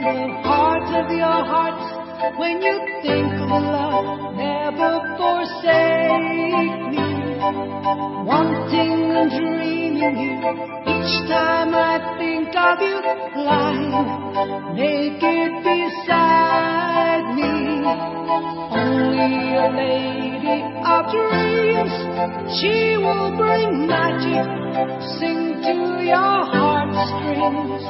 in the heart of your heart when you think of the love. Never forsake me. Wanting and dreaming you. Each time I think of you, lying naked beside me. Only a lady of dreams. She will bring magic, sing to your heartstrings.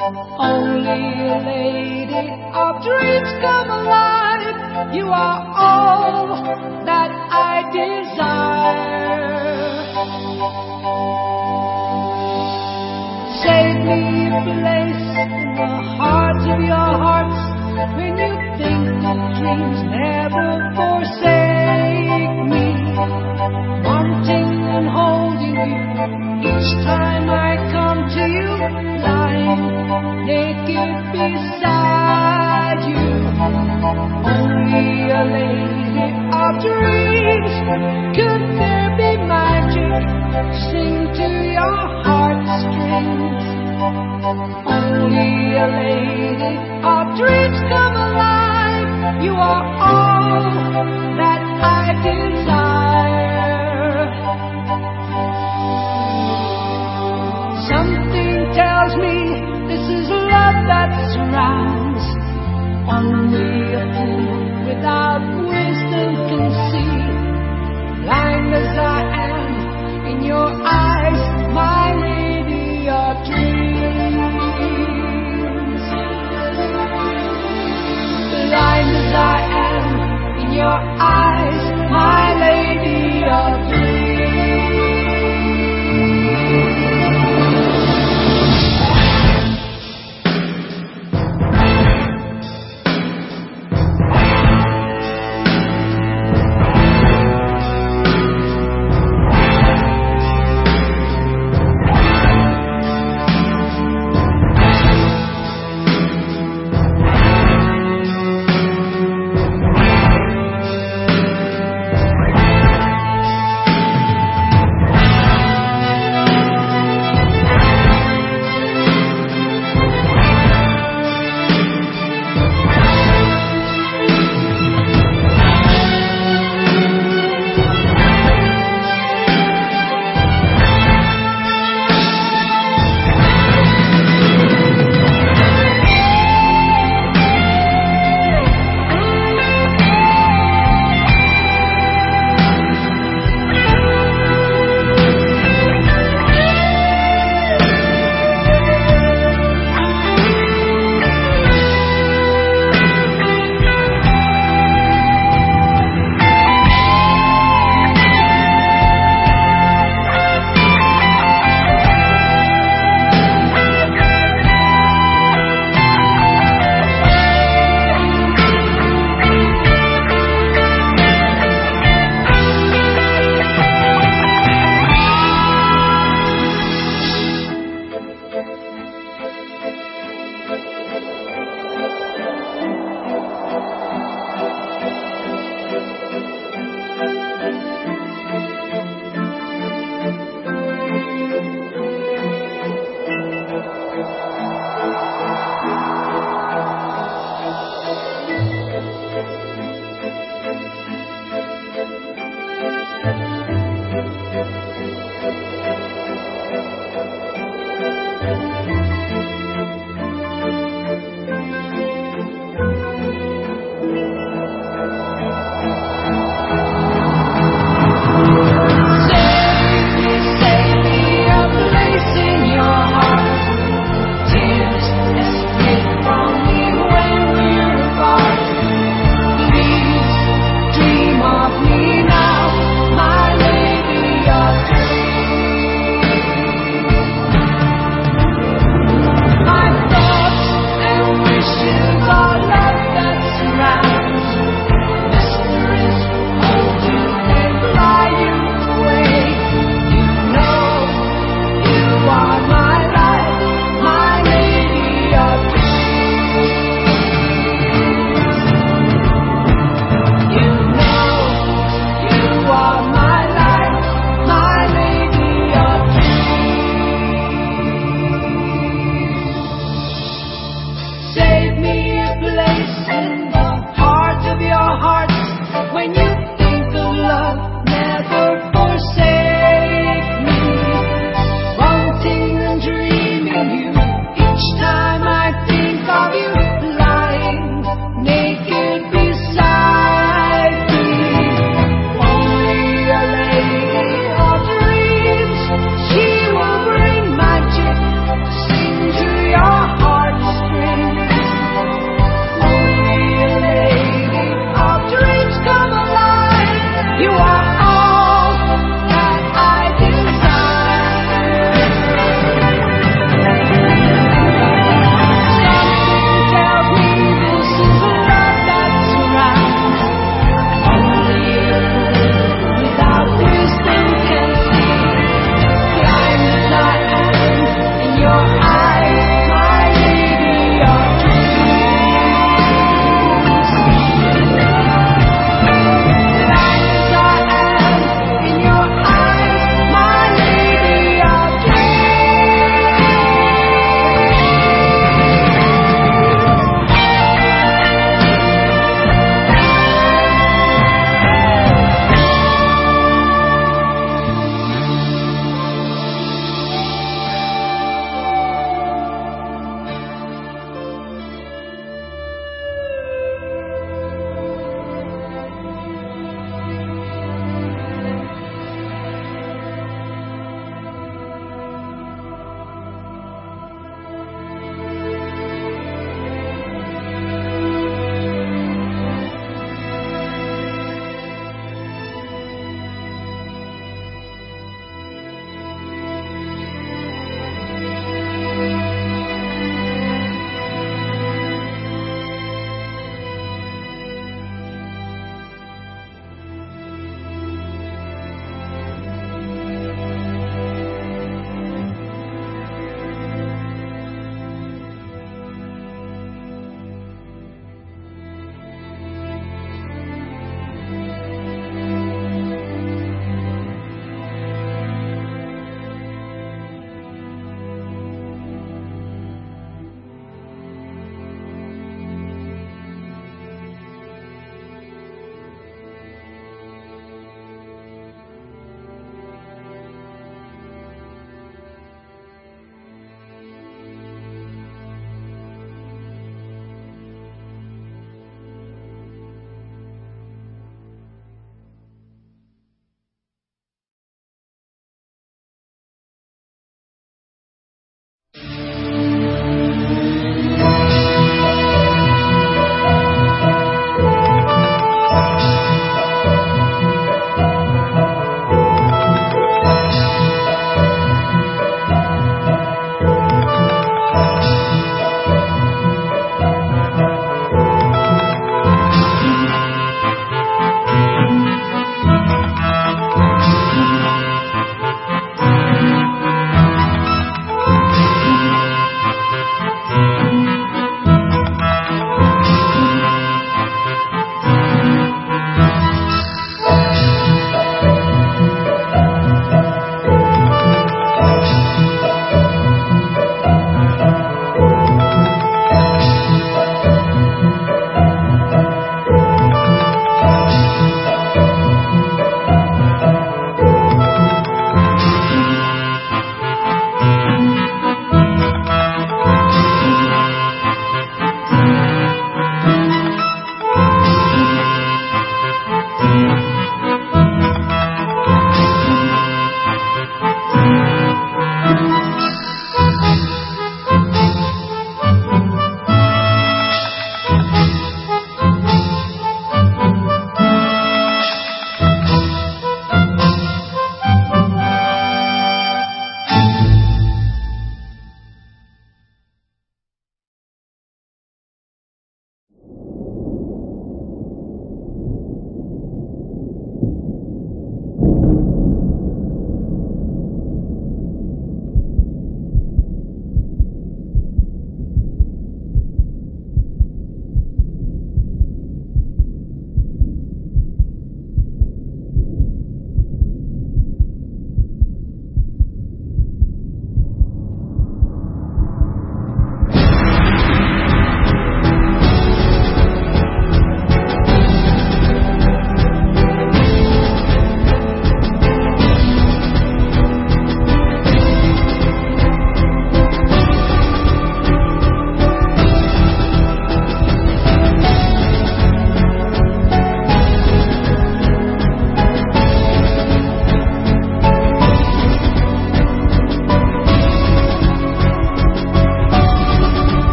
Only a lady of dreams come alive. You are all that I desire. Save me a place in the hearts of your hearts when you think of dreams. Never forsake me. You. Only a lady our dreams could there be mind you sing to your heart's only a lady our dreams come alive. You are all that I desire. That surrounds. Only a fool without wisdom can see. Blind as I am in your eyes, my lady of dreams. Blind as I am in your eyes,